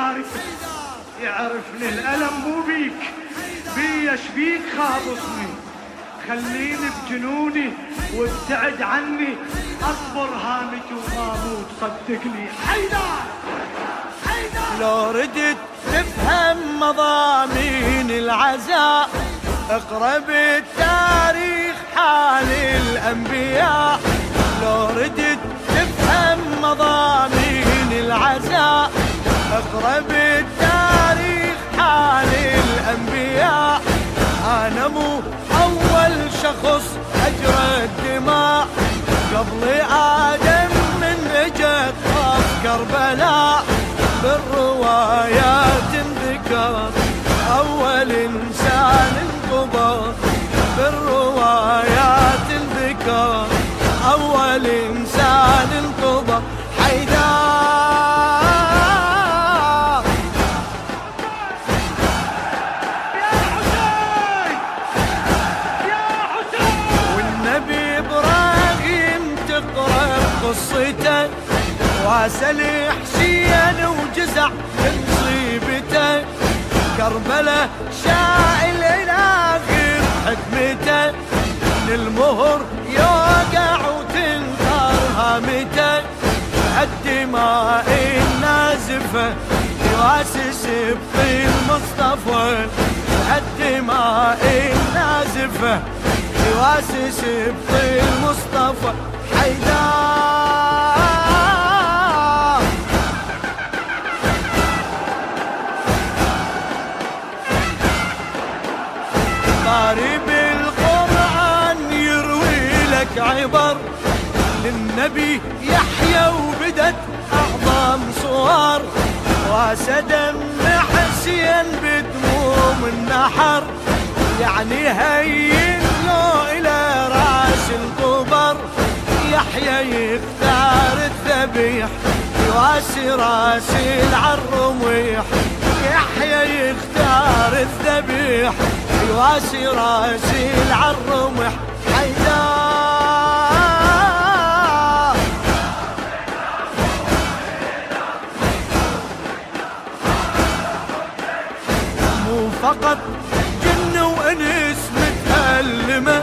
حيدر يعرفني الألم مو بيك. بي بيك خابصني خليني بجنوني وابتعد عني. أصبر هامتي وما موت صدقني حيدر! لو ردت تفهم مضامين العزاء اقرا بالتاريخ حال الأنبياء. لو ردت تفهم مضامين العزاء اقرا بالتاريخ حال الأنبياء. أنا مو أول شخص أجرى الدماء. قبل آدم من اجت كربلاء. بالروايات ذكر أول إنسان انقبض. بالروايات ذكر أول إنسان انقبض. قصته واسل حسين وجزع مصيبته. كربله شائل إلى غير حكمته. للمهر يوقع وتنثر هامته. الدماء النازفه يواسس بطين مصطفى الدماء النازفه يواسس بطين مصطفى حيدر قاري بالقرآن يروي لك عبر للنبي يحيى وبدت أعظم صور واسد حسين بدموم النحر. يعني هين لو إلى راس القبر. يحيى يختار الذبيح يواسي راسي العالرميح يحيى يختار الذبيح. يواسي راسي العالرمح حيدر. مو فقط جن وإنس متألمة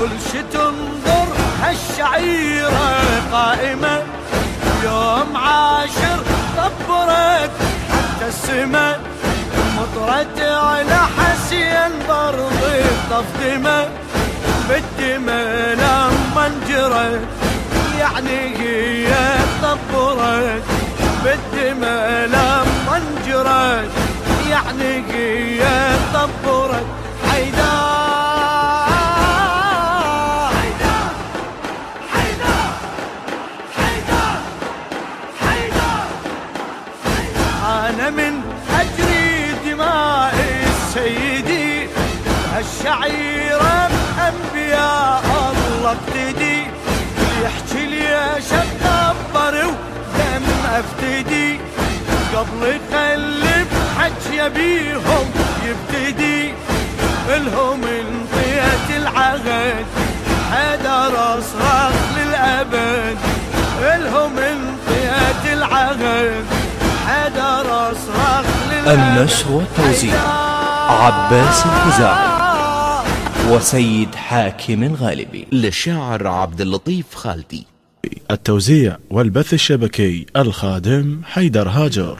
كل شي تنظر هالشعيرة قائمة. يوم عاشر طبرت السماء مطرت على حسين برضي طف دماء بالدماء لما انجرت يعني هي طبرت بالدماء لما انجرت يعني هي من أجري دماء السيدي الشعيرة أنبياء الله ابتدي يحكي لي يا شطبر ودم أفتدي. قبل يقلب حج يبيهم يبتدي. الهم انطيت العهد حدر اصرخ للأبد. الهم انطيت العهد. النشر والتوزيع عباس الخزاعي وسيد حاكم الغالبي. للشاعر عبد اللطيف خالدي. التوزيع والبث الشبكي الخادم حيدر هاجر.